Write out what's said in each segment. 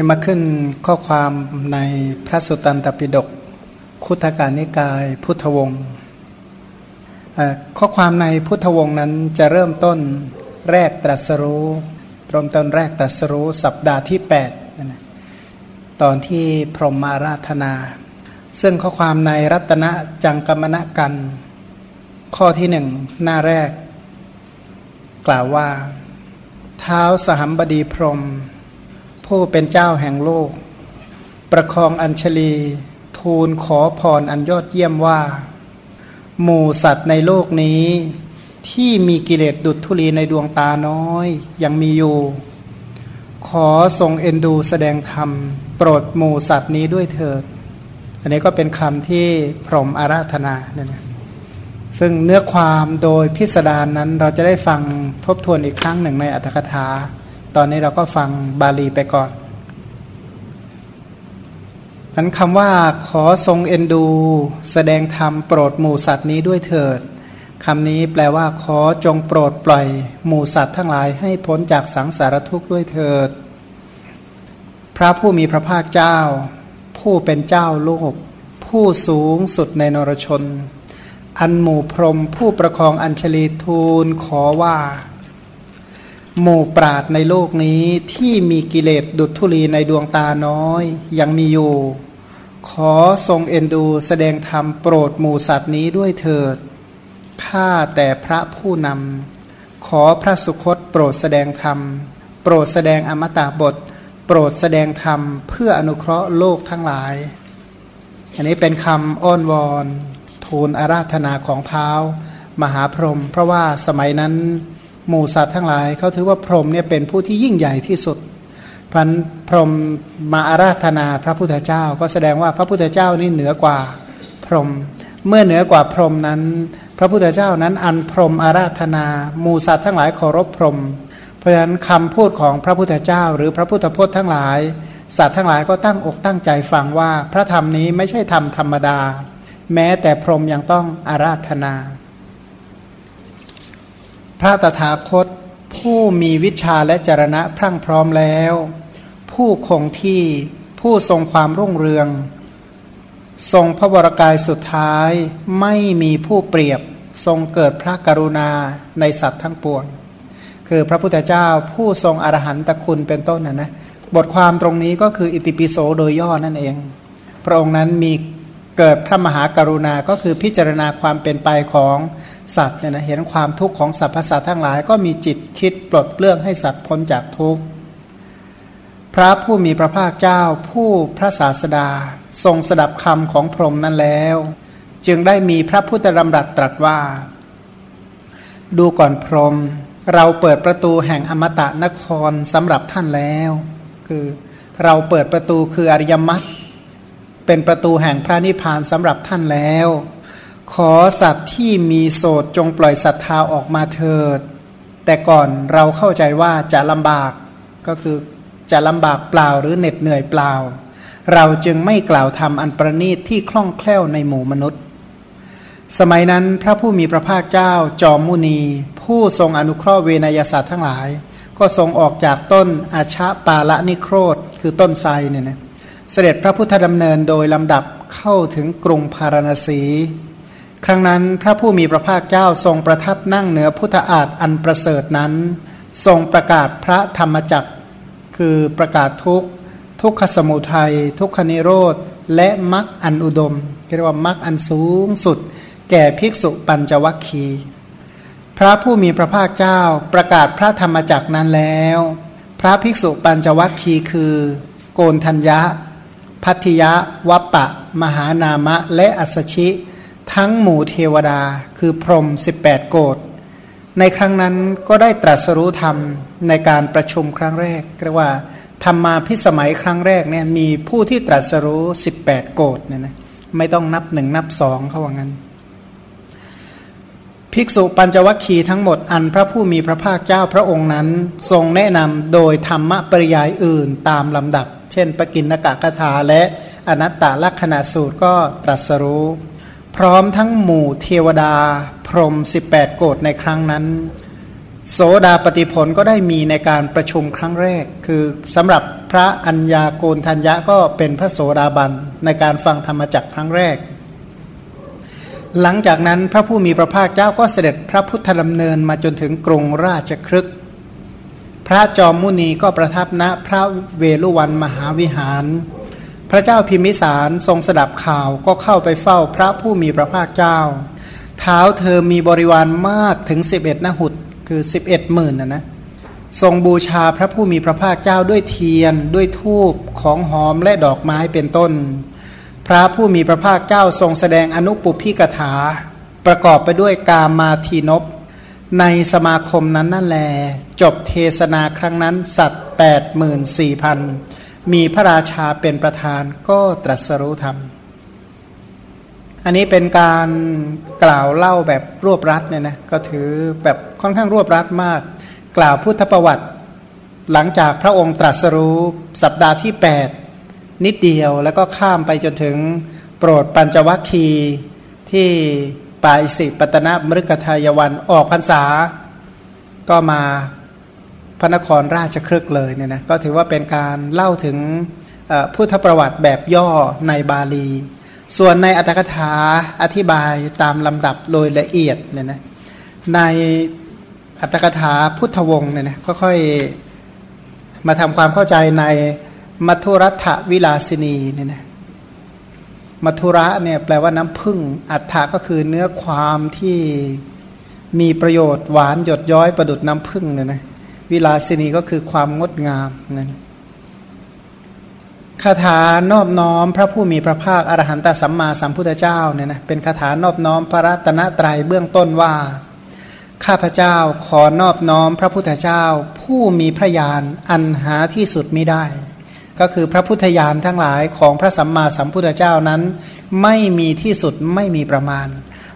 นี่มาขึ้นข้อความในพระสุตตันตปิฎกคุถการนิกาย พุทธวงศ์ข้อความในพุทธวงศ์นั้นจะเริ่มต้นแรกตรัสรู้เริ่มต้นแรกตรัสรู้สัปดาห์ที่8นะตอนที่พรหมาราธนา ซึ่งข้อความในรัตนจังกรรมณกัน ข้อที่หนึ่งหน้าแรก กล่าวว่า เท้าสหัมบดีพรหม ผู้เป็นเจ้าแห่งโลก ประคองอัญชลี ทูลขอพรอันยอดเยี่ยมว่า หมู่สัตว์ในโลกนี้ ที่มีกิเลสดุดทุลีในดวงตาน้อยยังมีอยู่ ขอทรงเอ็นดูแสดงธรรม โปรดหมู่สัตว์นี้ด้วยเถิด อันนี้ก็เป็นคำที่พรหมอาราธนาเนี่ยนะซึ่งเนื้อความโดยพิสดารนนั้นเราจะได้ฟังทบทวนอีกครั้งหนึ่งในอัตถกถา ตอนนี้เราก็ฟังบาลีไปก่อนนั้นคำว่าขอทรงเอ็นดู แสดงธรรมโปรดหมู่สัตว์นี้ด้วยเถิดคำนี้แปลว่าขอจงโปรดปล่อยหมู่สัตว์ทั้งหลายให้พ้นจากสังสารทุกข์ด้วยเถิด พระผู้มีพระภาคเจ้า ผู้เป็นเจ้าโลก ผู้สูงสุดในนรชน อันหมู่พรมผู้ประคองอัญชลีทูลขอว่า หมู่ปราดในโลกนี้ที่มีกิเลสดุจธุลีในดวงตาน้อย ยังมีอยู่ ขอทรงเอ็นดูแสดงธรรมโปรดหมู่สัตว์นี้ด้วยเถิดข้าแต่พระผู้นำขอพระสุคตโปรดแสดงธรรม โปรดแสดงอมตะบท โปรดแสดงธรรมเพื่ออนุเคราะห์โลกทั้งหลาย อันนี้เป็นคำอ้อนวอนทูลอาราธนาของเท้า มหาพรหมเพราะว่าสมัยนั้น หมู่สัตว์ทั้งหลายเขาถือว่าพรหมเนี่ยเป็นผู้ที่ยิ่งใหญ่ที่สุดพันพรหมมาอาราธนาพระพุทธเจ้า ก็แสดงว่าพระพุทธเจ้านี่เหนือกว่าพรหมเมื่อเหนือกว่าพรหมนั้น พระพุทธเจ้านั้นอันพรหมอาราธนาหมู่สัตว์ทั้งหลายเคารพพรหมเพราะฉะนั้นคำพูดของพระพุทธเจ้า หรือพระพุทธพจน์ทั้งหลาย สัตว์ทั้งหลายก็ตั้งอกตั้งใจฟังว่าพระธรรมนี้ไม่ใช่ธรรมธรรมดา แม้แต่พรหมยังต้องอาราธนา พระตถาคตผู้มีวิชาและจรณะพรั่งพร้อมแล้ว ผู้คงที่ผู้ทรงความรุ่งเรือง ทรงพระวรกายสุดท้ายไม่มีผู้เปรียบทรงเกิดพระกรุณาในสัตว์ทั้งปวง คือพระพุทธเจ้าผู้ทรงอรหันตคุณเป็นต้นนะนะบทความตรงนี้ก็คืออิติปิโสโดยย่อนั่นเอง พระองค์นั้นมีเกิดพระมหากรุณาก็คือพิจารณาความเป็นไปของ สัตว์เนี่ยนะเห็นความทุกข์ของสรรพสัตว์ทั้งหลาย ก็มีจิตคิดปลดเปลื้องให้สัตว์พ้นจากทุกข์พระผู้มีพระภาคเจ้าผู้พระศาสดา ทรงสดับคำของพรหมนั้นแล้ว จึงได้มีพระพุทธดำรัสตรัสว่า ดูก่อนพรหมเราเปิดประตูแห่งอมตะนครสำหรับท่านแล้ว คือเราเปิดประตูคืออริยมรรคเป็นประตูแห่งพระนิพพานสำหรับท่านแล้ว ขอสัตว์ที่มีโสดจงปล่อยศรัทธาออกมาเถิด แต่ก่อนเราเข้าใจว่าจะลำบากก็คือจะลำบากเปล่าหรือเหน็ดเหนื่อยเปล่า เราจึงไม่กล่าวทำอันประณีตที่คล่องแคล่วในหมู่มนุษย์ สมัยนั้นพระผู้มีพระภาคเจ้าจอมมุนี ผู้ทรงอนุเคราะห์เวนยศาสตร์ทั้งหลาย ก็ทรงออกจากต้นอาชาปาละนิโครธคือต้นไทรเนี่ยนะเสด็จพระพุทธดำเนินโดยลำดับเข้าถึงกรุงพาราณสี ครั้งนั้นพระผู้มีพระภาคเจ้าทรงประทับนั่งเหนือพุทธอาฏอันประเสริฐนั้น ทรงประกาศพระธรรมจักรคือประกาศทุกทุกขสมุทัย ทุกขนิโรธ และมรรคอันอุดมเรียกว่ามรรคอันสูงสุด แก่ภิกษุปัญจวัคคีพระผู้มีพระภาคเจ้าประกาศพระธรรมจักรนั้นแล้ว พระภิกษุปัญจวัคคีคือ โกนทัญญะ พัทธิยะวัปปะ มหานามะ และอัสชิ ทั้งหมู่เทวดาคือพรหม18 โกดในครั้งนั้นก็ได้ตรัสรู้ธรรมในการประชุมครั้งแรกเรียกว่าธรรมมาพิสมัยครั้งแรกเนี่ยมีผู้ที่ตรัสรู้ 18 โกดเนี่ยนะไม่ต้องนับหนึ่งนับสองเขาว่างั้น ภิกษุปัญจวัคคีย์ทั้งหมดอันพระผู้มีพระภาคเจ้าพระองค์นั้น ทรงแนะนำโดยธรรมปริยายอื่นตามลำดับ เช่นปกินนกะกถาและอนัตตลักษณะสูตรก็ตรัสรู้ พร้อมทั้งหมู่เทวดาพรหม18 โกดในครั้งนั้น โสดาปฏิผลก็ได้มีในการประชุมครั้งแรก คือสำหรับพระอัญญาโกนทัญญะก็เป็นพระโสดาบันในการฟังธรรมจักครั้งแรก หลังจากนั้นพระผู้มีพระภาคเจ้าก็เสด็จพระพุทธดำเนินมาจนถึงกรุงราชครึกพระจอมมุนีก็ประทับณพระเวลุวันมหาวิหาร พระเจ้าพิมิสารทรงสดับข่าวก็เข้าไปเฝ้าพระผู้มีพระภาคเจ้า เท้าเธอมีบริวารมากถึง 11นหุดคือ11หมื่นนะนะทรงบูชาพระผู้มีพระภาคเจ้าด้วยเทียนด้วยทูบของหอมและดอกไม้เป็นต้น พระผู้มีพระภาคเจ้าทรงแสดงอนุปุพิกถา ประกอบไปด้วยกามาทีนบในสมาคมนั้นนั่นแล จบเทศนาครั้งนั้นสัตว์ 8 4 0 0 0 มีพระราชาเป็นประธานก็ตรัสรู้ธรรม อันนี้เป็นการกล่าวเล่าแบบรวบรัดเนี่ยนะก็ถือแบบค่อนข้างรวบรัดมาก กล่าวพุทธประวัติ หลังจากพระองค์ตรัสรู้สัปดาห์ที่ 8 นิดเดียวแล้วก็ข้ามไปจนถึงโปรดปัญจวัคคีย์ที่ปาอิสิปตนะมฤกทายวันออกพรรษา ก็มา พระนครราชครึกเลยเนี่ยนะก็ถือว่าเป็นการเล่าถึงพุทธประวัติแบบย่อในบาลี ส่วนในอัตถกถาอธิบายตามลำดับโดยละเอียดเนี่ยนะในอัตถกถาพุทธวงศ์เนี่ยนะค่อยๆมาทำความเข้าใจในมัทุรัฐวิลาสินีเนี่ยนะมัทุระเนี่ยแปลว่าน้ำพึ่งอัฏฐาก็คือเนื้อความที่มีประโยชน์หวานหยดย้อยประดุดน้ำพึ่งเนี่ยนะ วิลาสินีก็คือความงดงามนั่นคาถานอบน้อมพระผู้มีพระภาคอรหันตสัมมาสัมพุทธเจ้าเนี่ยนะเป็นคาถานอบน้อมพระรัตนตรัยเบื้องต้นว่า ข้าพเจ้าขอนอบน้อมพระพุทธเจ้า ผู้มีพระญาณอันหาที่สุดไม่ได้ ก็คือพระพุทธญาณทั้งหลายของพระสัมมาสัมพุทธเจ้านั้น ไม่มีที่สุดไม่มีประมาณ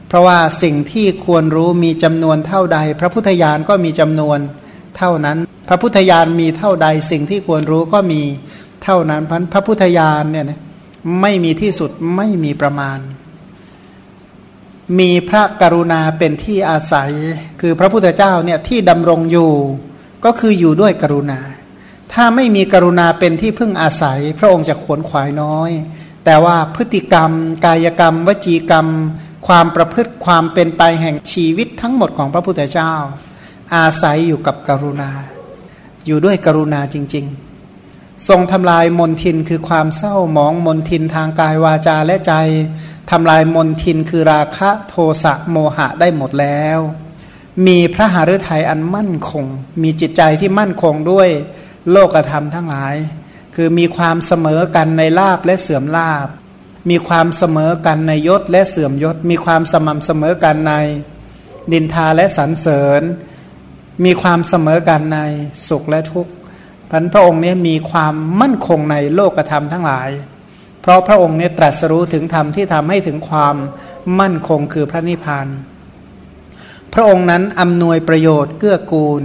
เพราะว่าสิ่งที่ควรรู้มีจำนวนเท่าใด พระพุทธญาณก็มีจำนวน เท่านั้น พระพุทธญาณมีเท่าใดสิ่งที่ควรรู้ก็มีเท่านั้นพันพระพุทธญาณเนี่ยไม่มีที่สุดไม่มีประมาณ มีพระกรุณาเป็นที่อาศัย คือพระพุทธเจ้าเนี่ยที่ดำรงอยู่ ก็คืออยู่ด้วยกรุณา ถ้าไม่มีกรุณาเป็นที่พึ่งอาศัย พระองค์จะขวนขวายน้อย แต่ว่าพฤติกรรม กายกรรม วจีกรรม ความประพฤติความเป็นไปแห่งชีวิตทั้งหมดของพระพุทธเจ้า อาศัยอยู่กับกรุณา อยู่ด้วยกรุณาจริง ๆ ทรงทำลายมนทินคือความเศร้าหมองมนทินทางกายวาจาและใจทำลายมนทินคือราคะโทสะโมหะได้หมดแล้ว มีพระหฤทัยอันมั่นคง มีจิตใจที่มั่นคงด้วยโลกธรรมทั้งหลาย คือมีความเสมอกันในลาบและเสื่อมลาบ มีความเสมอกันในยศและเสื่อมยศ มีความสม่ำเสมอกันในดินทาและสรรเสริญ มีความเสมอกันในสุขและทุกข์พันพระองค์นี้มีความมั่นคงในโลกธรรมทั้งหลาย เพราะพระองค์เนี่ยตรัสรู้ถึงธรรมที่ทำให้ถึงความมั่นคงคือพระนิพพาน พระองค์นั้นอำนวยประโยชน์เกื้อกูล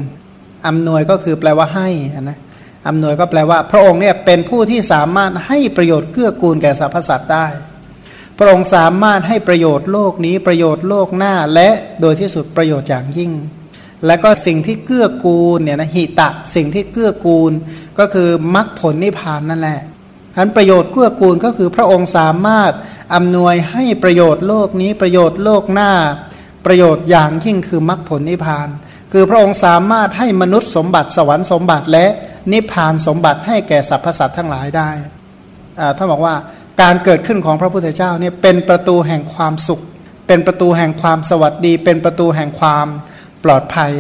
อำนวยก็คือแปลว่าให้นะอำนวยก็แปลว่า พระองค์เนี่ยเป็นผู้ที่สามารถให้ประโยชน์เกื้อกูลแก่สรรพสัตว์ได้ พระองค์สามารถให้ประโยชน์โลกนี้ประโยชน์โลกหน้าและโดยที่สุดประโยชน์อย่างยิ่ง และก็สิ่งที่เกื้อกูลเนี่ยนะหิตะสิ่งที่เกื้อกูล ก็คือมรรคผลนิพพานนั่นแหละอันประโยชน์เกื้อกูลก็คือพระองค์สามารถอำนวยให้ประโยชน์โลกนี้ประโยชน์โลกหน้า ประโยชน์อย่างยิ่งคือมรรคผลนิพพาน คือพระองค์สามารถให้มนุษย์สมบัติสวรรค์สมบัติและนิพพานสมบัติให้แก่สรรพสัตว์ทั้งหลายได้ท่านบอกว่าการเกิดขึ้นของพระพุทธเจ้าเนี่ยเป็นประตูแห่งความสุข เป็นประตูแห่งความสวัสดี เป็นประตูแห่งความ ปลอดภัย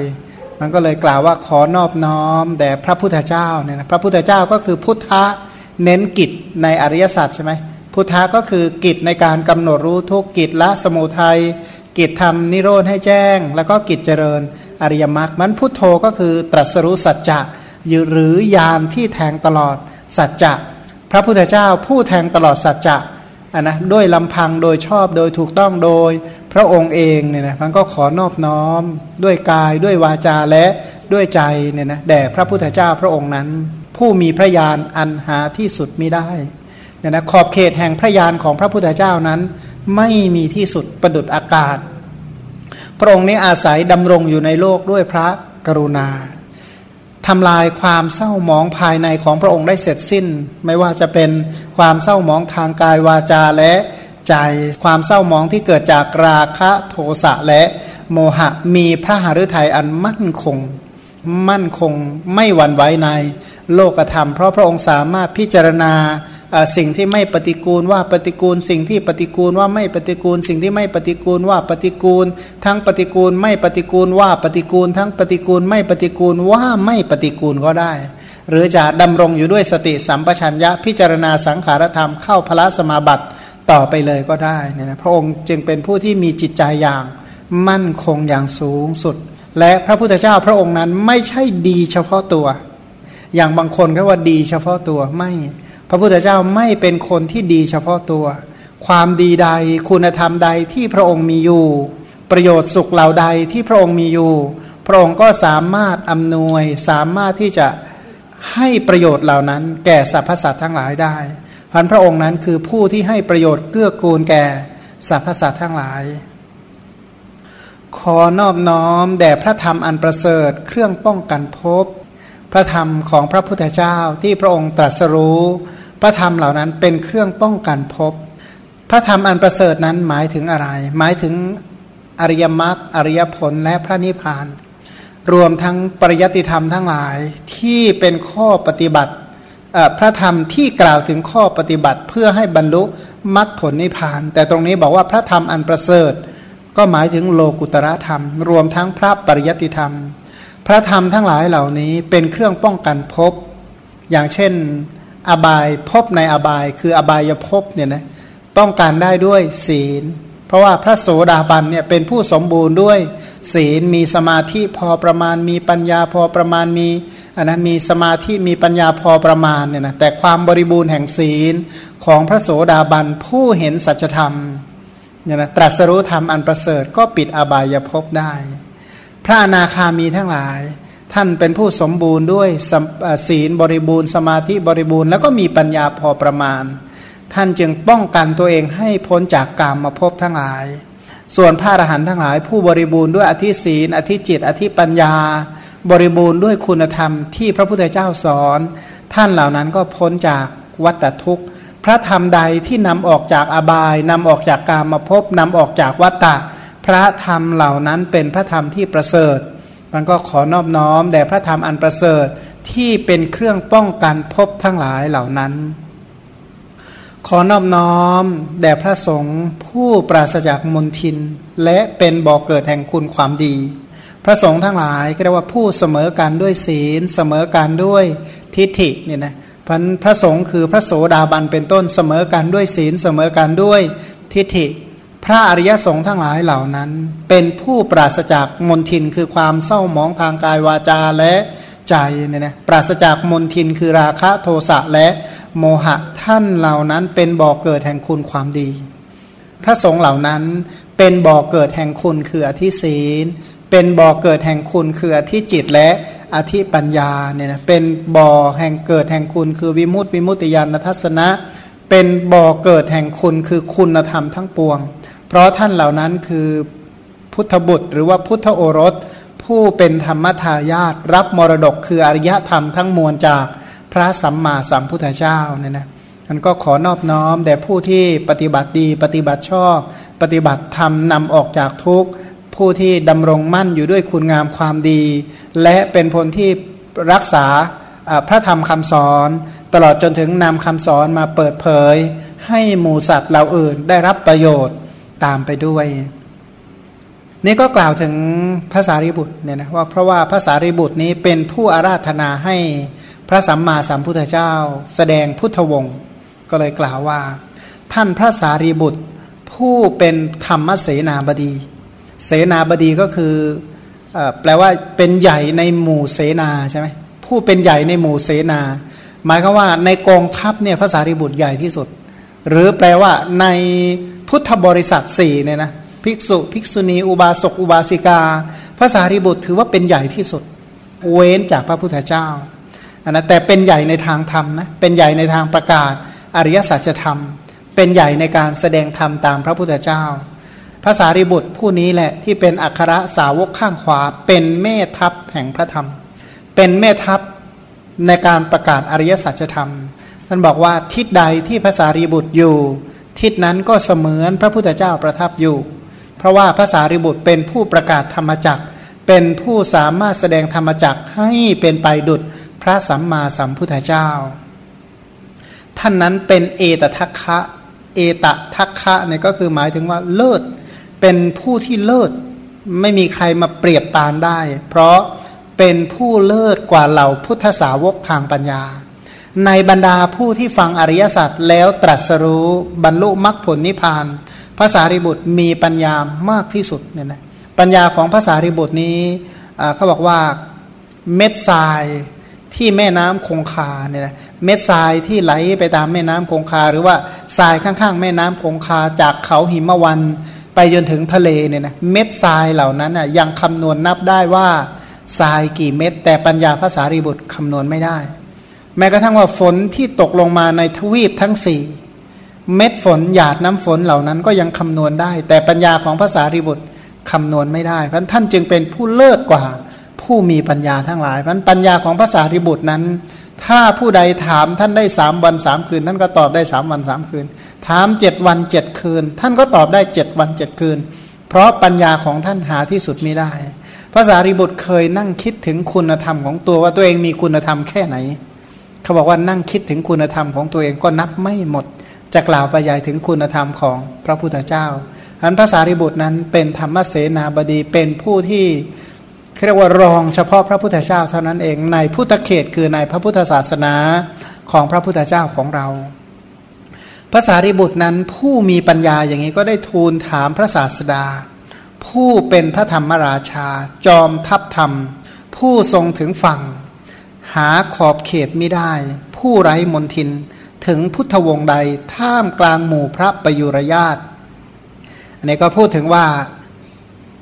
มันก็เลยกล่าวว่าขอนอบน้อมแด่พระพุทธเจ้าเนี่ยนะพระพุทธเจ้าก็คือพุทธะเน้นกิจในอริยสัจใช่ไหมพุทธะก็คือกิจในการกำหนดรู้ทุกกิจละสมุทัยกิจทำนิโรธให้แจ้ง แล้วก็กิจเจริญอริยมรรคมันพุทโธก็คือตรัสรู้สัจจะหรือยามที่แทงตลอดสัจจะ พระพุทธเจ้าผู้แทงตลอดสัจจะ นนะด้วยลำพังโดยชอบโดยถูกต้องโดยพระองค์เองเนี่ยนะมันก็ขอนอบน้อม ด้วยกายด้วยวาจาและด้วยใจเนี่ยนะแด่พระพุทธเจ้าพระองค์นั้น ผู้มีพระญาณอันหาที่สุดไม่ได้เนี่ยนะขอบเขตแห่งพระญาณของพระพุทธเจ้านั้น ไม่มีที่สุดประดุดอากาศ พระองค์นี้อาศัยดำรงอยู่ในโลกด้วยพระกรุณา ทำลายความเศร้าหมองภายในของพระองค์ได้เสร็จสิ้น ไม่ว่าจะเป็นความเศร้าหมองทางกายวาจาและใจความเศร้าหมองที่เกิดจากราคะโทสะและโมหะมีพระหฤทัยอันมั่นคง มั่นคงไม่หวั่นไหวในโลกธรรม เพราะพระองค์สามารถพิจารณา สิ่งที่ไม่ปฏิกูลว่าปฏิกูล สิ่งที่ปฏิกูลว่าไม่ปฏิกูล สิ่งที่ไม่ปฏิกูลว่าปฏิกูล ทั้งปฏิกูลไม่ปฏิกูลว่าปฏิกูล ทั้งปฏิกูลไม่ปฏิกูลว่าไม่ปฏิกูลก็ได้ หรือจะดำรงอยู่ด้วยสติสัมปชัญญะพิจารณาสังขารธรรมเข้าพระสมาบัติต่อไปเลยก็ได้นี่นะพระองค์จึงเป็นผู้ที่มีจิตใจอย่างมั่นคงอย่างสูงสุด และพระพุทธเจ้าพระองค์นั้นไม่ใช่ดีเฉพาะตัว อย่างบางคนก็ว่าดีเฉพาะตัวไม่ พระพุทธเจ้าไม่เป็นคนที่ดีเฉพาะตัว ความดีใดคุณธรรมใดที่พระองค์มีอยู่ ประโยชน์สุขเหล่าใดที่พระองค์มีอยู่ พระองค์ก็สามารถอำนวย สามารถที่จะให้ประโยชน์เหล่านั้น แก่สรรพสัตว์ทั้งหลายได้พันพระองค์นั้นคือผู้ที่ให้ประโยชน์เกื้อกูลแก่สรรพสัตว์ทั้งหลาย ขอนอบน้อมแด่พระธรรมอันประเสริฐเครื่องป้องกันภพพระธรรมของพระพุทธเจ้าที่พระองค์ตรัสรู้ พระธรรมเหล่านั้นเป็นเครื่องป้องกันภพพระธรรมอันประเสริฐนั้นหมายถึงอะไร หมายถึงอริยมรรคอริยผลและพระนิพพาน รวมทั้งปริยติธรรมทั้งหลายที่เป็นข้อปฏิบัติพระธรรมที่กล่าวถึงข้อปฏิบัติเพื่อให้บรรลุมรรคผลนิพพาน แต่ตรงนี้บอกว่าพระธรรมอันประเสริฐ ก็หมายถึงโลกุตระธรรม รวมทั้งพระปริยติธรรม พระธรรมทั้งหลายเหล่านี้เป็นเครื่องป้องกันภพอย่างเช่น อบายภพในอบายคืออบายภพเนี่ยนะป้องกันได้ด้วยศีล เพราะว่าพระโสดาบันเนี่ยเป็นผู้สมบูรณ์ด้วยศีลมีสมาธิพอประมาณมีปัญญาพอประมาณมีอันนะมีสมาธิมีปัญญาพอประมาณเนี่ยนะแต่ความบริบูรณ์แห่งศีลของพระโสดาบันผู้เห็นสัจธรรมเนี่ยนะตรัสรู้ธรรมอันประเสริฐก็ปิดอบายภพได้ พระอนาคามีทั้งหลาย ท่านเป็นผู้สมบูรณ์ด้วยศีลบริบูรณ์สมาธิบริบูรณ์แล้วก็มีปัญญาพอประมาณ ท่านจึงป้องกันตัวเองให้พ้นจากกามมาพบทั้งหลาย ส่วนพระอรหันต์ทั้งหลาย ผู้บริบูรณ์ด้วยอธิศีลอธิจิต อธิปัญญา บริบูรณ์ด้วยคุณธรรมที่พระพุทธเจ้าสอน ท่านเหล่านั้นก็พ้นจากวัฏทุกข์ พระธรรมใดที่นำออกจากอบายนำออกจากกามมาพบนำออกจากวัฏฏะพระธรรมเหล่านั้นเป็นพระธรรมที่ประเสริฐ มันก็ขอนอบน้อมแด่พระธรรมอันประเสริฐที่เป็นเครื่องป้องกันภพทั้งหลายเหล่านั้น ขอนอบน้อมแด่พระสงฆ์ผู้ปราศจากมนทิน และเป็นบ่อกเกิดแห่งคุณความดี พระสงฆ์ทั้งหลายก็เรียกว่าผู้เสมอกันด้วยศีล เสมอกันด้วยทิฏฐิเนี่ยนะพันพระสงฆ์คือพระโสดาบันเป็นต้นเสมอกันด้วยศีลเสมอกันด้วยทิฏฐิ พระอริยสงฆ์ทั้งหลายเหล่านั้น เป็นผู้ปราศจากมนทินคือความเศร้าหมองทางกายวาจาและใจเนี่ยนะปราศจากมนทินคือราคะโทสะและโมหะท่านเหล่านั้นเป็นบ่อกเกิดแห่งคุณความดี พระสงฆ์เหล่านั้นเป็นบ่อกเกิดแห่งคุณคืออธิศีล เป็นบ่อกเกิดแห่งคุณคืออธิจิตและอธิปัญญาเนี่ยนะเป็นบ่อแห่งเกิดแห่งคุณคือวิมุตติวิมุตติญาณทัศนะ เป็นบ่อเกิดแห่งคุณคือคุณธรรมทั้งปวง เพราะท่านเหล่านั้นคือพุทธบุตร หรือว่าพุทธโอรส ผู้เป็นธรรมทายาทรับมรดกคืออริยธรรมทั้งมวลจากพระสัมมาสัมพุทธเจ้าเนี่ยนะมันก็ขอนอบน้อมแด่ผู้ที่ปฏิบัติดีปฏิบัติชอบ ปฏิบัติธรรมนำออกจากทุกข์ผู้ที่ดำรงมั่นอยู่ด้วยคุณงามความดี และเป็นผลที่รักษาพระธรรมคำสอน ตลอดจนถึงนำคำสอนมาเปิดเผย ให้หมูสัตว์เหล่าอื่นได้รับประโยชน์ ตามไปด้วย นี่ก็กล่าวถึงภาษาริบุตรเนี่ยนะว่าเพราะว่าภาษาริบุตรนี้เป็นผู้อาราธนาให้พระสัมมาสัมพุทธเจ้า แสดงพุทธวงศ์ก็เลยกล่าวว่า ท่านพระสารีบุตร ผู้เป็นธรรมเสนาบดี เสนาบดีก็คืออแปลว่าเป็นใหญ่ในหมู่เสนาใช่ไหมผู้เป็นใหญ่ในหมู่เสนา หมายก็ว่าในกองทัพเนี่ยพระสารีบุตรใหญ่ที่สุด หรือแปลว่าในพุทธบริษัทสี่เนี่ยนะภิกษุภิกษุณี อุบาสกอุบาสิกาภาษาริบุตรถือว่าเป็นใหญ่ที่สุด เว้นจากพระพุทธเจ้าอันนะแต่เป็นใหญ่ในทางธรรมนะเป็นใหญ่ในทางประกาศอริยสัจธรรม เป็นใหญ่ในการแสดงธรรมตามพระพุทธเจ้าภาษาริบุตรผู้นี้แหละที่เป็นอัครสาวกข้างขวา เป็นแม่ทัพแห่งพระธรรม เป็นแม่ทัพในการประกาศอริยสัจธรรม ท่านบอกว่าทิศใดที่ภาษาริบุตรอยู่ ทิศนั้นก็เสมือนพระพุทธเจ้าประทับอยู่ เพราะว่าภาษาริบุตรเป็นผู้ประกาศธรรมจักเป็นผู้สามารถแสดงธรรมจักให้เป็นไปดุจพระสัมมาสัมพุทธเจ้า ท่านนั้นเป็นเอตทัคคะเอตทัคคะเนี่ยก็คือหมายถึงว่าเลิศเป็นผู้ที่เลิศไม่มีใครมาเปรียบปานได้ เพราะเป็นผู้เลิศกว่าเหล่าพุทธสาวกทางปัญญา ในบรรดาผู้ที่ฟังอริยสัจแล้วตรัสรู้บรรลุมรรคผลนิพพานภาษาริบุตรมีปัญญามากที่สุดเนี่ยนะปัญญาของภาษาริบุตรนี้เขาบอกว่าเม็ดทรายที่แม่น้ำคงคาเนี่ยนะเม็ดทรายที่ไหลไปตามแม่น้ำคงคา หรือว่าทรายข้างๆ แม่น้ำคงคาจากเขาหิมวันไปจนถึงทะเลเนี่ยนะเม็ดทรายเหล่านั้นน่ะยังคำนวณนับได้ว่าทรายกี่เม็ดแต่ปัญญาภาษารีบุตรคำนวณไม่ได้ แม้กระทั่งว่าฝนที่ตกลงมาในทวีปทั้งสี่เม็ดฝนหยาดน้ำฝนเหล่านั้นก็ยังคำนวณได้ แต่ปัญญาของภาษารีบุตรคำนวณไม่ได้เพราะท่านจึงเป็นผู้เลิศกว่า ผู้มีปัญญาทั้งหลายเพราะปัญญาของภาษารีบุตรนั้น ถ้าผู้ใดถามท่านได้สามวันสามคืน ท่านก็ตอบได้สามวันสามคืน ถามเจ็ดวันเจ็ดคืน ท่านก็ตอบได้เจ็ดวันเจ็ดคืน เพราะปัญญาของท่านหาที่สุดไม่ได้ภาษาริบุตรเคยนั่งคิดถึงคุณธรรมของตัวว่าตัวเองมีคุณธรรมแค่ไหน เขาบอกว่านั่งคิดถึงคุณธรรมของตัวเองก็นับไม่หมด จะกล่าวไปใหญ่ถึงคุณธรรมของพระพุทธเจ้าอันภาษาริบุตรนั้นเป็นธรรมเสนาบดีเป็นผู้ที่เรียกว่ารองเฉพาะพระพุทธเจ้าเท่านั้นเองในพุทธเขตคือในพระพุทธศาสนาของพระพุทธเจ้าของเราภาษาริบุตรนั้นผู้มีปัญญาอย่างนี้ก็ได้ทูลถามพระศาสดา ผู้เป็นพระธรรมราชา จอมทัพธรรม ผู้ทรงถึงฝั่ง หาขอบเขตไม่ได้ ผู้ไร้มนทิน ถึงพุทธวงศ์ใดท่ามกลางหมู่พระประยุรญาตอันนี้ก็พูดถึงว่า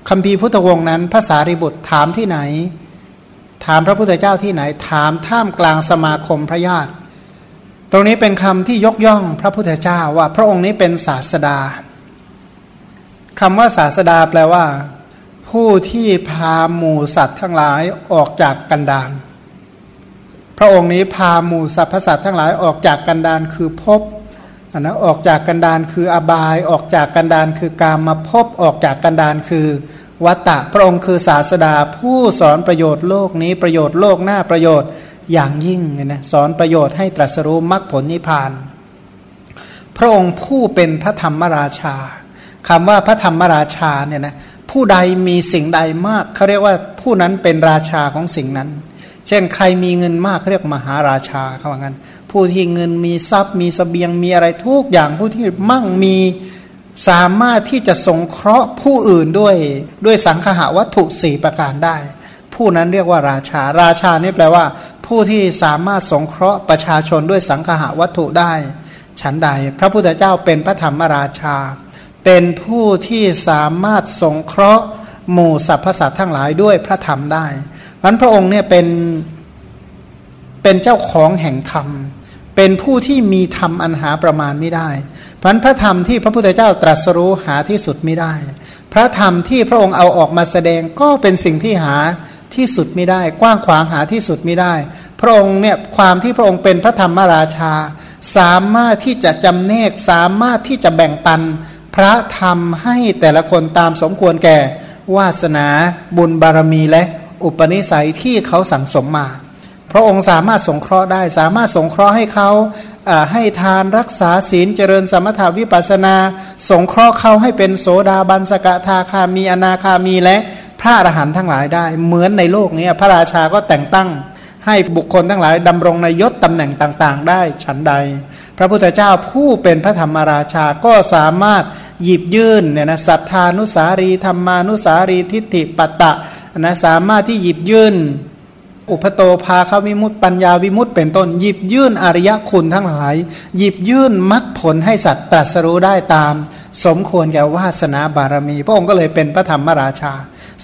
คำพีพุทธวงศ์นั้นภาษาริบุตรถามที่ไหน ถามพระพุทธเจ้าที่ไหน ถามท่ามกลางสมาคมพระญาติ ตรงนี้เป็นคำที่ยกย่องพระพุทธเจ้าว่าพระองค์นี้เป็นศาสดาคำว่าศาสดาแปลว่า ผู้ที่พาหมู่สัตว์ทั้งหลายออกจากกันดาน พระองค์นี้พาหมู่สรรพสัตว์ทั้งหลายออกจากกันดานคือพบนนะออกจากกันดานคืออบาย ออกจากกันดานคือการมาพบออกจากกันดานคือวัตตะพระองค์คือศาสดาผู้สอนประโยชน์โลกนี้ประโยชน์โลกหน้าประโยชน์อย่างยิ่งเนี่ยนะสอนประโยชน์ให้ตรัสรู้มรรคผลนิพพาน พระองค์ผู้เป็นพระธรรมราชาคำว่าพระธรรมราชาเนี่ยนะผู้ใดมีสิ่งใดมากเขาเรียกว่าผู้นั้นเป็นราชาของสิ่งนั้น เช่นใครมีเงินมากเขาเรียกมหาราชาเขาว่างั้น ผู้ที่เงินมีทรัพย์มีสเสบียงมีอะไรทุกอย่างผู้ที่มั่งมีสามารถที่จะสงเคราะห์ผู้อื่นด้วยด้วยสังขาวัตถุสี่ประการได้ ผู้นั้นเรียกว่าราชา ราชานี่แปลว่า ผู้ที่สามารถสงเคราะห์ประชาชนด้วยสังขาวัตถุได้ ฉันใด พระพุทธเจ้าเป็นพระธรรมราชา เป็นผู้ที่สามารถสงเคราะห์หมู่สรรพสัตว์ทั้งหลายด้วยพระธรรมได้ พันพระองค์เนี่ยเป็นเป็นเจ้าของแห่งธรรม เป็นผู้ที่มีธรรมอันหาประมาณไม่ได้พันพระธรรมที่พระพุทธเจ้าตรัสรู้หาที่สุดไม่ได้ พระธรรมที่พระองค์เอาออกมาแสดงก็เป็นสิ่งที่หาที่สุดไม่ได้ กว้างขวางหาที่สุดไม่ได้ พระองค์เนี่ยความที่พระองค์เป็นพระธรรมราชา สามารถที่จะจำแนกสามารถที่จะแบ่งปัน พระธรรมให้แต่ละคนตามสมควรแก่ วาสนาบุญบารมีและ อุปนิสัยที่เขาสั่งสมมา พระองค์สามารถสงเคราะห์ได้ สามารถสงเคราะห์ให้เขาให้ทานรักษาศีลเจริญสมถาวิปัสนา สงเคราะห์เขาให้เป็นโสดาบันสกทาคามีอนาคามีและพระอรหันต์ทั้งหลายได้ เหมือนในโลกนี้พระราชาก็แต่งตั้งให้บุคคลทั้งหลายดำรงในยศตำแหน่งต่างๆ ได้ฉันใด พระพุทธเจ้าผู้เป็นพระธรรมราชาก็สามารถหยิบยื่นเนี่ยนะศรัทธานุสารีธรรมานุสารีทิฏฐิปัตตะ นะสามารถที่หยิบยื่น อุปโตภาควิมุตติปัญญาวิมุตติเป็นต้น หยิบยื่นอริยคุณทั้งหลาย หยิบยื่นมรรคผลให้สัตว์ตรัสรู้ได้ตาม สมควรแก่วาสนาบารมี พระองค์ก็เลยเป็นพระธรรมราชา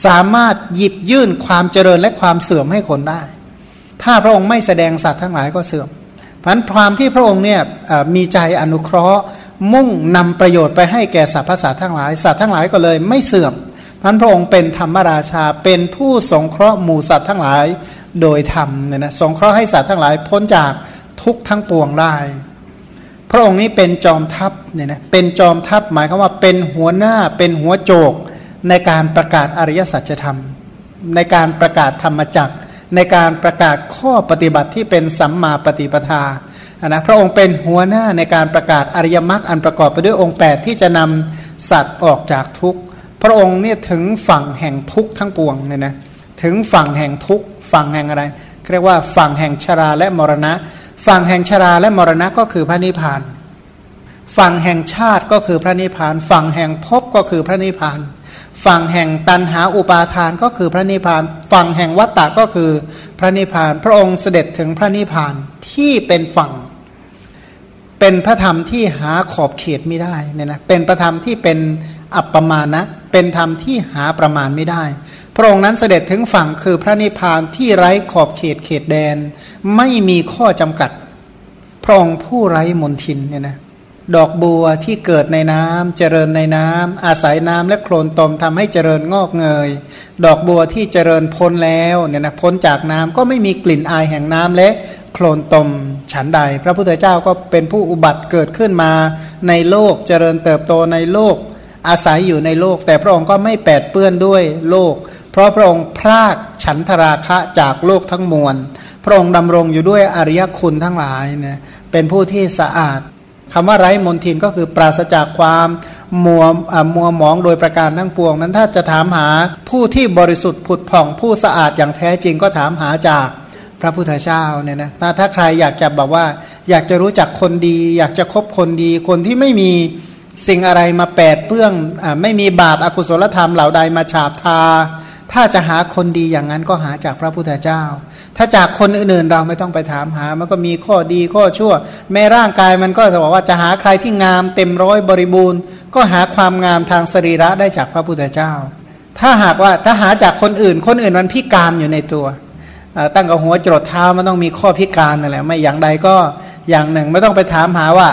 สามารถหยิบยื่นความเจริญและความเสื่อมให้คนได้ ถ้าพระองค์ไม่แสดงสัตว์ทั้งหลายก็เสื่อมพันความที่พระองค์เนี่ยมีใจอนุเคราะห์ มุ่งนำประโยชน์ไปให้แก่สรรพสัตว์ทั้งหลายสัตว์ทั้งหลายก็เลยไม่เสื่อม พันพระองค์เป็นธรรมราชาเป็นผู้สงเคราะห์หมู่สัตว์ทั้งหลายโดยธรรมเนี่ยนะสงเคราะห์ให้สัตว์ทั้งหลายพ้นจากทุกทั้งปวงได้ พระองค์นี้เป็นจอมทัพเนี่ยนะเป็นจอมทัพหมายความว่าเป็นหัวหน้าเป็นหัวโจกในการประกาศอริยสัจธรรม ในการประกาศธรรมจักร ในการประกาศข้อปฏิบัติที่เป็นสัมมาปฏิปทานะพระองค์เป็นหัวหน้าในการประกาศอริยมรรคอันประกอบไปด้วยองค์ 8 ที่จะนำสัตว์ออกจากทุกข์ พระองค์เนี่ยถึงฝั่งแห่งทุกข์ทั้งปวงเนี่ยนะถึงฝั่งแห่งทุกข์ฝั่งแห่งอะไรเรียกว่าฝั่งแห่งชราและมรณะ ฝั่งแห่งชราและมรณะก็คือพระนิพพาน ฝั่งแห่งชาติก็คือพระนิพพาน ฝั่งแห่งภพก็คือพระนิพพาน ฝั่งแห่งตันหาอุปาทานก็คือพระนิพพาน ฝั่งแห่งวัตตะก็คือพระนิพพาน พระองค์เสด็จถึงพระนิพพานที่เป็นฝั่ง เป็นพระธรรมที่หาขอบเขตไม่ได้เนี่ยนะเป็นพระธรรมที่เป็น อัปปมานะเป็นธรรมที่หาประมาณไม่ได้ พระองค์นั้นเสด็จถึงฝั่งคือพระนิพพานที่ไร้ขอบเขตเขตแดน ไม่มีข้อจำกัด พระองค์ผู้ไร้มนทินเนี่ยนะดอกบัวที่เกิดในน้ำเจริญในน้ำอาศัยน้ำและโคลนตมทำให้เจริญงอกเงย ดอกบัวที่เจริญพ้นแล้วเนี่ยนะพ้นจากน้ำก็ไม่มีกลิ่นอายแห่งน้ำและโคลนตมฉันใด พระพุทธเจ้าก็เป็นผู้อุบัติเกิดขึ้นมาในโลกเจริญเติบโตในโลก อาศัยอยู่ในโลก แต่พระองค์ก็ไม่แปดเปื้อนด้วยโลก เพราะพระองค์พรากฉันทราคะจากโลกทั้งมวล พระองค์ดำรงอยู่ด้วยอริยคุณทั้งหลายเนี่ยเป็นผู้ที่สะอาดคำว่าไร้มนทินก็คือปราศจากความมัวมัวหมองโดยประการทั้งปวง นั้นถ้าจะถามหาผู้ที่บริสุทธิ์ผุดผ่องผู้สะอาดอย่างแท้จริงก็ถามหาจากพระพุทธเจ้าเนี่ยนะถ้าถ้าใครอยากจะบอกว่า อยากจะรู้จักคนดี อยากจะคบคนดี คนที่ไม่มี สิ่งอะไรมาแปดเปื้องอไม่มีบาปอากุศลธรรมเหล่าใดมาฉาบทา ถ้าจะหาคนดีอย่างนั้นก็หาจากพระพุทธเจ้า ถ้าจากคนอื่นๆเราไม่ต้องไปถามหา มันก็มีข้อดีข้อชั่ว แม้ร่างกายมันก็จะบอกว่าจะหาใครที่งามเต็มร้อยบริบูรณ์ ก็หาความงามทางสรีระได้จากพระพุทธเจ้า ถ้าหากว่าถ้าหาจากคนอื่น คนอื่นมันพิการอยู่ในตัวตั้งกับหัวจรดเท้ามันต้องมีข้อพิการนั่นแหละไม่อย่างใดก็อย่างหนึ่ง ไม่ต้องไปถามหาว่า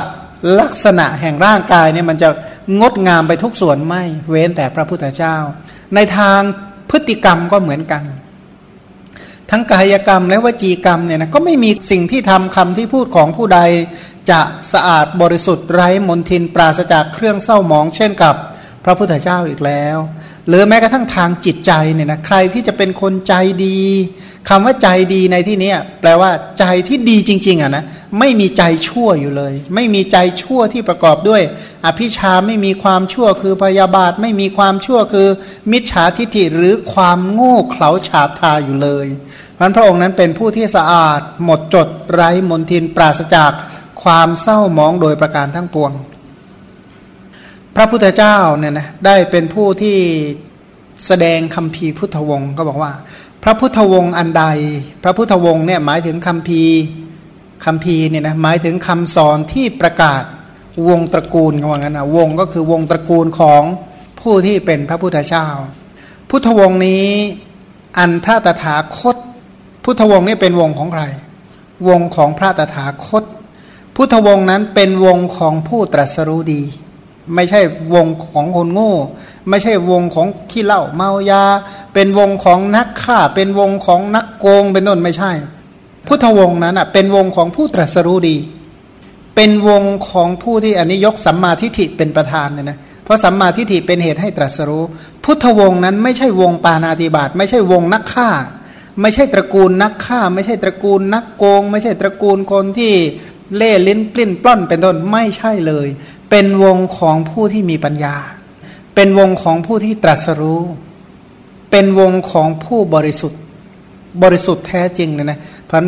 ลักษณะแห่งร่างกายเนี่ยมันจะงดงามไปทุกส่วนไม่ เว้นแต่พระพุทธเจ้า ในทางพฤติกรรมก็เหมือนกัน ทั้งกายกรรมและวจีกรรมเนี่ยนะก็ไม่มีสิ่งที่ทำคำที่พูดของผู้ใด จะสะอาดบริสุทธิ์ไร้มนทินปราศจากเครื่องเศร้าหมอง เช่นกับพระพุทธเจ้าอีกแล้ว หรือแม้กระทั่งทางจิตใจเนี่ยนะใครที่จะเป็นคนใจดี คำว่าใจดีในที่นี้แปลว่าใจที่ดีจริง ๆอะนะไม่มีใจชั่วอยู่เลย ไม่มีใจชั่วที่ประกอบด้วย อภิชาไม่มีความชั่วคือพยาบาท ไม่มีความชั่วคือ มิจฉาทิฏฐิหรือความโง่เขลาฉาบทาอยู่เลยพันพระองค์นั้นเป็นผู้ที่สะอาด หมดจดไร้มนทินปราศจากความเศร้ามองโดยประการทั้งปวง พระพุทธเจ้าเนี่ยนะได้เป็นผู้ที่แสดงคำพีพุทธวงศ์ก็บอกว่า พระพุทธวงศ์อันใด พระพุทธวงศ์เนี่ยหมายถึงคำพีคำพีเนี่ยนะหมายถึงคำสอนที่ประกาศวงตระกูลเขาว่างั้นนะวงก็คือวงตระกูลของผู้ที่เป็นพระพุทธเจ้า พุทธวงศ์นี้อันพระตถาคต พุทธวงศ์นี่เป็นวงของใคร วงของพระตถาคต พุทธวงศ์นั้นเป็นวงของผู้ตรัสรู้ดี ไม่ใช่วงของคนโง่ ไม่ใช่วงของขี้เหล้าเมายา เป็นวงของนักฆ่า เป็นวงของนักโกงเป็นต้นไม่ใช่ พุทธวงศ์นั้นอะเป็นวงของผู้ตรัสรู้ดี เป็นวงของผู้ที่อันนี้ยกสัมมาทิฏฐิเป็นประธานเนี่ยนะเพราะสัมมาทิฏฐิเป็นเหตุให้ตรัสรู้ พุทธวงศ์นั้นไม่ใช่วงปานาติบาตไม่ใช่วงนักฆ่า ไม่ใช่ตระกูลนักฆ่า ไม่ใช่ตระกูลนักโกง ไม่ใช่ตระกูลคนที่เล่ลิ้นปลิ้นปล้อนเป็นต้นไม่ใช่เลย เป็นวงของผู้ที่มีปัญญา เป็นวงของผู้ที่ตรัสรู้ เป็นวงของผู้บริสุทธิ์ บริสุทธิ์แท้จริงเลยนะพระ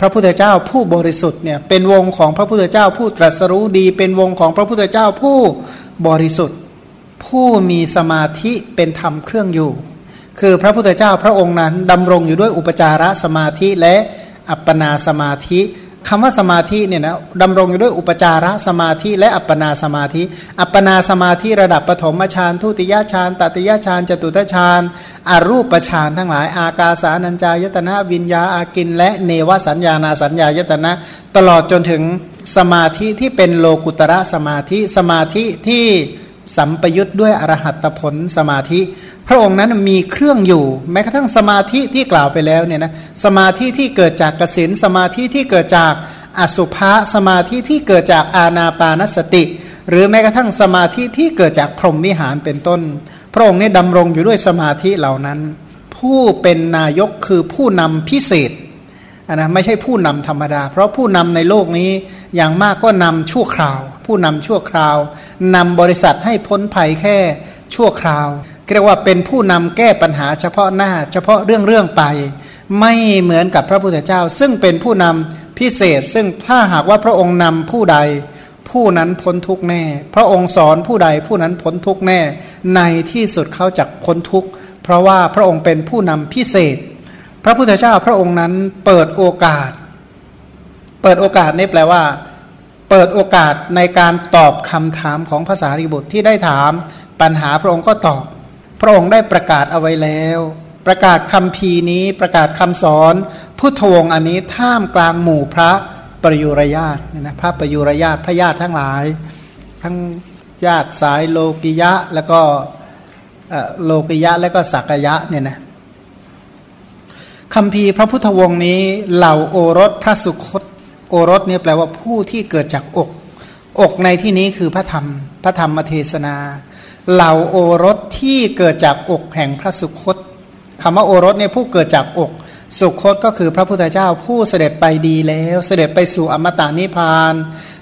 พระพุทธเจ้าผู้บริสุทธิ์เนี่ยเป็นวงของพระพุทธเจ้าผู้ตรัสรู้ดี เป็นวงของพระพุทธเจ้าผู้บริสุทธิ์ ผู้มีสมาธิเป็นธรรมเครื่องอยู่ คือพระพุทธเจ้าพระองค์นั้นดำรงอยู่ด้วยอุปจารสมาธิและอัปปนาสมาธิ คำว่าสมาธิเนี่ยนะดำรงอยู่ด้วยอุปจารสมาธิและอัปปนาสมาธิ อัปปนาสมาธิระดับปฐมฌานทุติยฌานตติยฌานจตุตฌานอารูปฌานทั้งหลาย อากาสานัญจายตนะวิญญาอากิน และเนวสัญญานาสัญญายตนะ ตลอดจนถึงสมาธิที่เป็นโลกุตระสมาธิสมาธิที่ สัมปยุทธ์ด้วยอรหัตผลสมาธิ พระองค์นั้นมีเครื่องอยู่ แม้กระทั่งสมาธิที่กล่าวไปแล้วเนี่ยนะสมาธิที่เกิดจากกสินสมาธิที่เกิดจากอสุภะสมาธิที่เกิดจากอาณาปานสติ หรือแม้กระทั่งสมาธิที่เกิดจากพรหมวิหารเป็นต้น พระองค์นี้ดำรงอยู่ด้วยสมาธิเหล่านั้น ผู้เป็นนายกคือผู้นำพิเศษ นะไม่ใช่ผู้นำธรรมดา เพราะผู้นำในโลกนี้อย่างมากก็นำชั่วคราว ผู้นำชั่วคราวนำบริษัทให้พ้นภัยแค่ชั่วคราวเรียกว่าเป็นผู้นำแก้ปัญหาเฉพาะหน้า เฉพาะเรื่องเรื่องไป ไม่เหมือนกับพระพุทธเจ้า ซึ่งเป็นผู้นำพิเศษ ซึ่งถ้าหากว่าพระองค์นำผู้ใด ผู้นั้นพ้นทุกแน่ พระองค์สอนผู้ใดผู้นั้นพ้นทุกแน่ ในที่สุดเขาจะพ้นทุกเพราะว่าพระองค์เป็นผู้นำพิเศษ พระพุทธเจ้าพระองค์นั้นเปิดโอกาส เปิดโอกาสนี่แปลว่า เปิดโอกาสในการตอบคำถามของภาษาริบุตรที่ได้ถามปัญหาพระองค์ก็ตอบ พระองค์ได้ประกาศเอาไว้แล้ว ประกาศคำพีนี้ประกาศคำสอน พุทธวงศ์อันนี้ท่ามกลางหมู่พระประยุรญาตเนี่ยนะพระประยุรญาตพระญาติทั้งหลาย ทั้งญาติสายโลกิยะแล้วก็โลกิยะและก็สักยะเนี่ยนะ คำพีพระพุทธวงศ์นี้เหล่าโอรสพระสุคตโอรสเนี่ยแปลว่าผู้ที่เกิดจากอก อกในที่นี้คือพระธรรม พระธรรมเทศนา เหล่าโอรสที่เกิดจากอกแห่งพระสุคตคำว่าโอรสเนี่ยผู้เกิดจากอก สุคตก็คือพระพุทธเจ้าผู้เสด็จไปดีแล้ว เสด็จไปสู่อมตะนิพพาน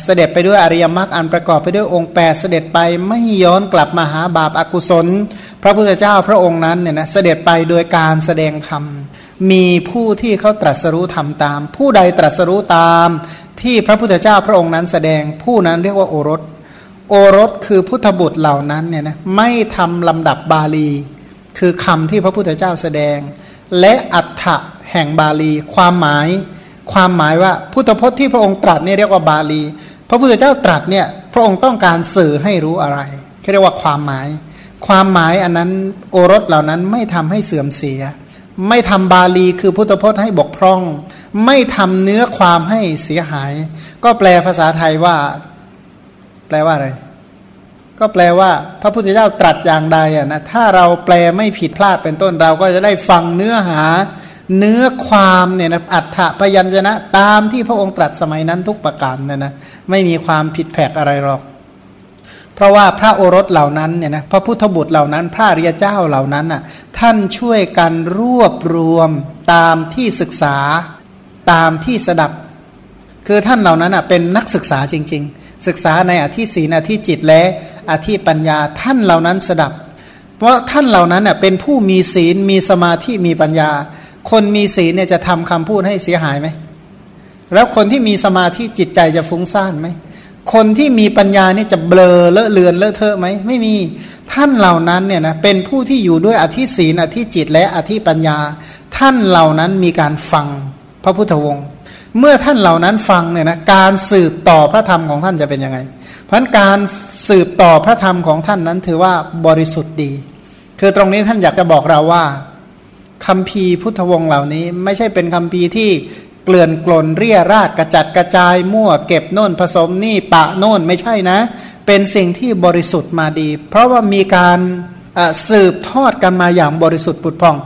เสด็จไปด้วยอริยมรรคอันประกอบไปด้วยองค์แปดเสด็จไปไม่ย้อนกลับมาหาบาปอากุศล พระพุทธเจ้าพระองค์นั้นเนี่ยนะเสด็จไปโดยการแสดงธรรม มีผู้ที่เขาตรัสรู้ทำตาม ผู้ใดตรัสรู้ตาม ที่พระพุทธเจ้าพระองค์นั้นแสดงผู้นั้นเรียกว่าโอรส โอรสคือพุทธบุตรเหล่านั้นเนี่ยนะไม่ทำลำดับบาลี คือคำที่พระพุทธเจ้าแสดง และอัฏฐะแห่งบาลี ความหมาย ความหมายว่าพุทธพจน์ที่พระองค์ตรัสเนี่ยเรียกว่าบาลี พระพุทธเจ้าตรัสเนี่ยพระองค์ต้องการสื่อให้รู้อะไรเรียกว่าความหมาย ความหมายอันนั้นโอรสเหล่านั้นไม่ทำให้เสื่อมเสีย ไม่ทำบาลีคือพุทธพจน์ให้บกพร่อง ไม่ทำเนื้อความให้เสียหาย ก็แปลภาษาไทยว่า แปลว่าอะไร ก็แปลว่า พระพุทธเจ้าตรัสอย่างใดอะนะถ้าเราแปลไม่ผิดพลาดเป็นต้นเราก็จะได้ฟังเนื้อหา เนื้อความเนี่ยนะอัฏฐพยัญชนะตามที่พระองค์ตรัสสมัยนั้นทุกประการเนี่ยนะไม่มีความผิดแผกอะไรหรอก เพราะว่าพระโอรสเหล่านั้นเนี่ยนะพระพุทธบุตรเหล่านั้น พระริยเจ้าเหล่านั้นน่ะท่านช่วยกันรวบรวมตามที่ศึกษาตามที่สดับ คือท่านเหล่านั้นอะเป็นนักศึกษาจริง ๆ ศึกษาในอธิศีนอธิจิตและอธิปัญญาท่านเหล่านั้นสดับ เพราะท่านเหล่านั้นอะเป็นผู้มีศีลมีสมาธิมีปัญญา คนมีศีลเนี่ยจะทำคำพูดให้เสียหายไหมแล้วคนที่มีสมาธิจิตใจจะฟุ้งซ่านไหม คนที่มีปัญญาเนี่ยจะเบลอเลอะเลือนเลอะเทอะไหมไม่มีท่านเหล่านั้นเนี่ยนะเป็นผู้ที่อยู่ด้วยอธิศีนอธิจิตและอธิปัญญา ท่านเหล่านั้นมีการฟังพระพุทธวงศ์เมื่อท่านเหล่านั้นฟังเนี่ยนะการสืบต่อพระธรรมของท่านจะเป็นยังไง เพราะการสืบต่อพระธรรมของท่านนั้นถือว่าบริสุทธิ์ดี คือตรงนี้ท่านอยากจะบอกเราว่าคำพีพุทธวงศ์เหล่านี้ ไม่ใช่เป็นคำพีที่ เกลื่อนกลนเรียราดกระจัดกระจายมั่วเก็บโน่นผสมนี่ปะโน่นไม่ใช่นะ เป็นสิ่งที่บริสุทธิ์มาดี เพราะว่ามีการสืบทอดกันมาอย่างบริสุทธิ์ปุดพอง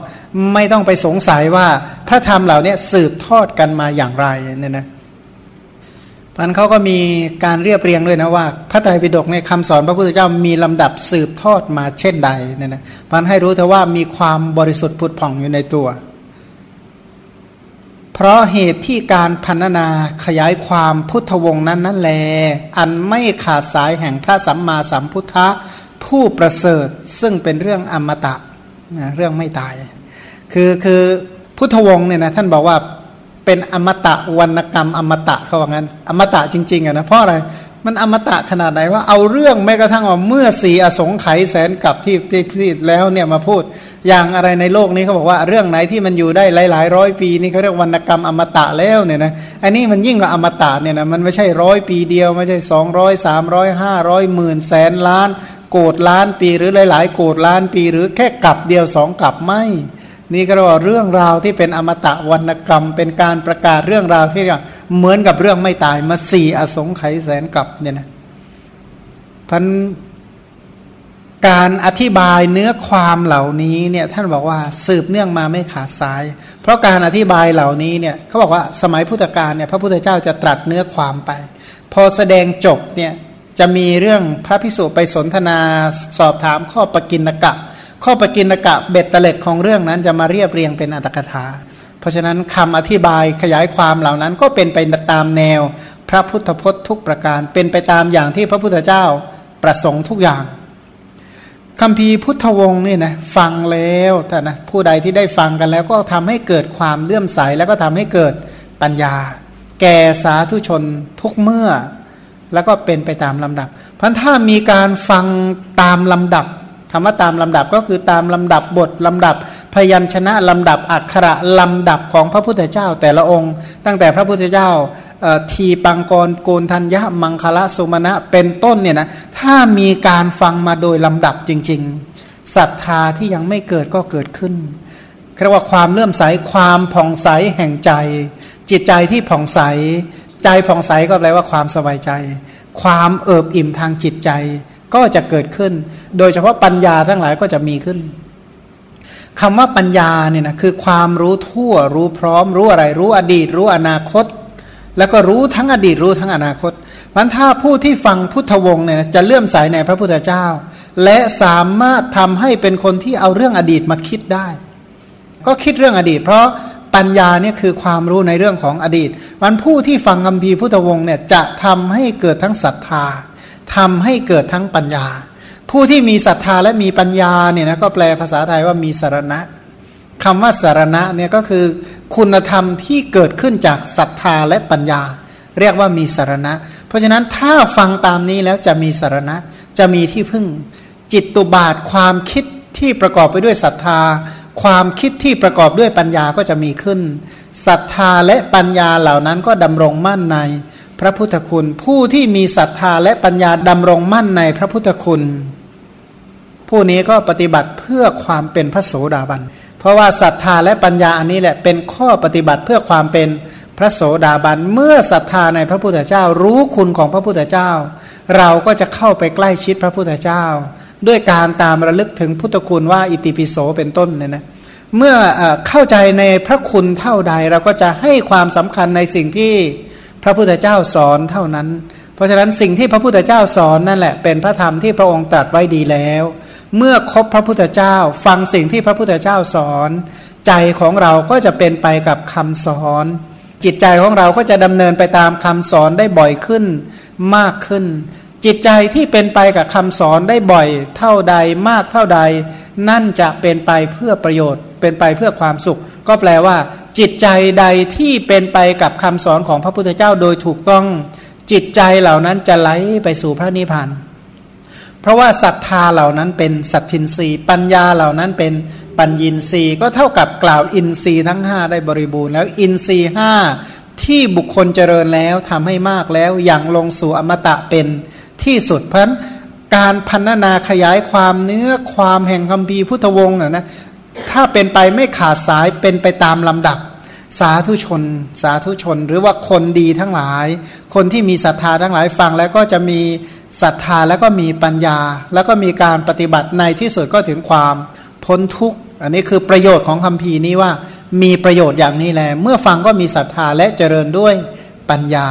ไม่ต้องไปสงสัยว่าพระธรรมเหล่านี้สืบทอดกันมาอย่างไรเนี่ยนะพันเขาก็มีการเรียบเรียงด้วยนะว่า พระไตรปิฎกในคำสอนพระพุทธเจ้ามีลำดับสืบทอดมาเช่นใดเนี่ยนะพันให้รู้เถอะว่ามีความบริสุทธิ์ผุดผ่องอยู่ในตัว เพราะเหตุที่การพันนาขยายความพุทธวงศ์นั้นนั่นแล อันไม่ขาดสายแห่งพระสัมมาสัมพุทธะผู้ประเสริฐซึ่งเป็นเรื่องอมตะนะเรื่องไม่ตาย คือคือพุทธวงศ์เนี่ยนะท่านบอกว่าเป็นอมตะวรรณกรรมอมตะเขาว่างั้น อมตะจริงๆอะนะเพราะอะไร มันอมตะขนาดไหนว่าเอาเรื่องแม้กระทั่งว่าเมื่อสีอสงไขยแสนกับที่ที่ที่แล้วเนี่ยมาพูด อย่างอะไรในโลกนี้เขาบอกว่าเรื่องไหนที่มันอยู่ได้หลาย ๆ ร้อยปีนี่เขาเรียกวรรณกรรมอมตะแล้วเนี่ยนะอันนี้มันยิ่งกว่าอมตะเนี่ยนะมันไม่ใช่ร้อยปีเดียวไม่ใช่สองร้อยสามร้อยห้าร้อยหมื่นแสนล้าน โกดล้านปีหรือหลาย ๆ โกดล้านปีหรือแค่กลับเดียวสองกลับไม่ นี่ก็เรียกว่าเรื่องราวที่เป็นอมตะวรรณกรรม เป็นการประกาศเรื่องราวที่เหมือนกับเรื่องไม่ตายมาสี่อสงไขยแสนกับเนี่ยนะพันการอธิบายเนื้อความเหล่านี้เนี่ยท่านบอกว่าสืบเนื่องมาไม่ขาดสาย เพราะการอธิบายเหล่านี้เนี่ยเขาบอกว่าสมัยพุทธกาลเนี่ยพระพุทธเจ้าจะตรัสเนื้อความไป พอแสดงจบเนี่ยจะมีเรื่องพระพิสุไปสนทนาสอบถามข้อปกินกะ ข้อปกินกะเบ็ดเตล็ดของเรื่องนั้นจะมาเรียบเรียงเป็นอัตถกถา เพราะฉะนั้นคำอธิบายขยายความเหล่านั้นก็เป็นไปตามแนวพระพุทธพจน์ทุกประการ เป็นไปตามอย่างที่พระพุทธเจ้าประสงค์ทุกอย่างคำพีพุทธวงศ์นี่นะฟังแล้วแต่นะผู้ใดที่ได้ฟังกันแล้วก็ทำให้เกิดความเลื่อมใสแล้วก็ทำให้เกิดปัญญา แก่สาธุชนทุกเมื่อ แล้วก็เป็นไปตามลำดับ เพราะถ้ามีการฟังตามลำดับ คำว่าตามลำดับก็คือตามลำดับบทลำดับ พยัญชนะลำดับอักขระลำดับของพระพุทธเจ้า แต่ละองค์ ตั้งแต่พระพุทธเจ้าทีปังกรโกนทัญญามังคละสุมาณะเป็นต้นเนี่ยนะถ้ามีการฟังมาโดยลำดับจริงๆศรัทธาที่ยังไม่เกิดก็เกิดขึ้นเรียกว่าความเลื่อมใสความผ่องใสแห่งใจ จิตใจที่ผ่องใส ใจผ่องใสก็แปลว่าความสบายใจ ความเอิบอิ่มทางจิตใจ ก็จะเกิดขึ้น โดยเฉพาะปัญญาทั้งหลายก็จะมีขึ้นคำว่าปัญญาเนี่ยนะคือความรู้ทั่ว รู้พร้อม รู้อะไร รู้อดีต รู้อนาคต แล้วก็รู้ทั้งอดีต รู้ทั้งอนาคตมันถ้าผู้ที่ฟังพุทธวงศ์เนี่ยจะเลื่อมใสในพระพุทธเจ้า และสามารถทำให้เป็นคนที่เอาเรื่องอดีตมาคิดได้ ก็คิดเรื่องอดีต เพราะปัญญาเนี่ยคือความรู้ในเรื่องของอดีต มันผู้ที่ฟังคำพีพุทธวงศ์เนี่ยจะทำให้เกิดทั้งศรัทธา ทำให้เกิดทั้งปัญญา ผู้ที่มีศรัทธาและมีปัญญาเนี่ยนะก็แปลภาษาไทยว่ามีสารณะคำว่าสารณะเนี่ยก็คือคุณธรรมที่เกิดขึ้นจากศรัทธาและปัญญา เรียกว่ามีสารณะ เพราะฉะนั้นถ้าฟังตามนี้แล้วจะมีสารณะจะมีที่พึ่ง จิตตุบาทความคิดที่ประกอบไปด้วยศรัทธา ความคิดที่ประกอบด้วยปัญญาก็จะมีขึ้นศรัทธาและปัญญาเหล่านั้นก็ดำรงมั่นใน พระพุทธคุณ ผู้ที่มีศรัทธาและปัญญาดำรงมั่นในพระพุทธคุณ ผู้นี้ก็ปฏิบัติเพื่อความเป็นพระโสดาบัน เพราะว่าศรัทธาและปัญญาอันนี้แหละเป็นข้อปฏิบัติเพื่อความเป็นพระโสดาบัน เมื่อศรัทธาในพระพุทธเจ้ารู้คุณของพระพุทธเจ้า เราก็จะเข้าไปใกล้ชิดพระพุทธเจ้า ด้วยการตามระลึกถึงพุทธคุณว่าอิติปิโสเป็นต้นเนี่ยนะเมื่อเข้าใจในพระคุณเท่าใดเราก็จะให้ความสำคัญในสิ่งที่ พระพุทธเจ้าสอนเท่านั้น เพราะฉะนั้นสิ่งที่พระพุทธเจ้าสอนนั่นแหละเป็นพระธรรมที่พระองค์ตรัสไว้ดีแล้ว เมื่อคบพระพุทธเจ้าฟังสิ่งที่พระพุทธเจ้าสอน ใจของเราก็จะเป็นไปกับคำสอน จิตใจของเราก็จะดำเนินไปตามคำสอนได้บ่อยขึ้นมากขึ้น จิตใจที่เป็นไปกับคำสอนได้บ่อยเท่าใดมากเท่าใด นั่นจะเป็นไปเพื่อประโยชน์ เป็นไปเพื่อความสุข ก็แปลว่า จิตใจใดที่เป็นไปกับคำสอนของพระพุทธเจ้าโดยถูกต้องจิตใจเหล่านั้นจะไหลไปสู่พระนิพพาน เพราะว่าศรัทธาเหล่านั้นเป็นสัตทินรีปัญญาเหล่านั้นเป็นปัญญินรีก็เท่ากับกล่าวอินทรีย์ทั้งห้าได้บริบูรณ์แล้วอินทรีย์ห้าที่บุคคลเจริญแล้วทำให้มากแล้วอย่างลงสู่อมตะเป็นที่สุดเพราะการพันนาขยายความเนื้อความแห่งคำพีพุทธวงศ์นะ ถ้าเป็นไปไม่ขาดสายเป็นไปตามลำดับ สาธุชน สาธุชน หรือว่าคนดีทั้งหลาย คนที่มีศรัทธาทั้งหลายฟังแล้วก็จะมีศรัทธาแล้วก็มีปัญญา แล้วก็มีการปฏิบัติในที่สุดก็ถึงความพ้นทุกข์อันนี้คือประโยชน์ของคำพีนี้ว่ามีประโยชน์อย่างนี้แหละเมื่อฟังก็มีศรัทธาและเจริญด้วยปัญญา